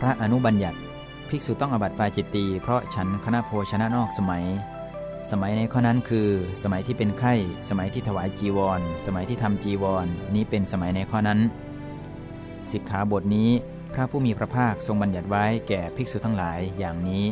พระอนุบัญญัติ ภิกษุต้องอบัติปาจิตตีเพราะฉันคณะโภชนะนอกสมัย สมัยในข้อนั้นคือ สมัยที่เป็นไข้ สมัยที่ถวายจีวร สมัยที่ทำจีวร นี้เป็นสมัยในข้อนั้น สิกขาบทนี้พระผู้มีพระภาคทรงบัญญัติไว้แก่ภิกษุทั้งหลายอย่างนี้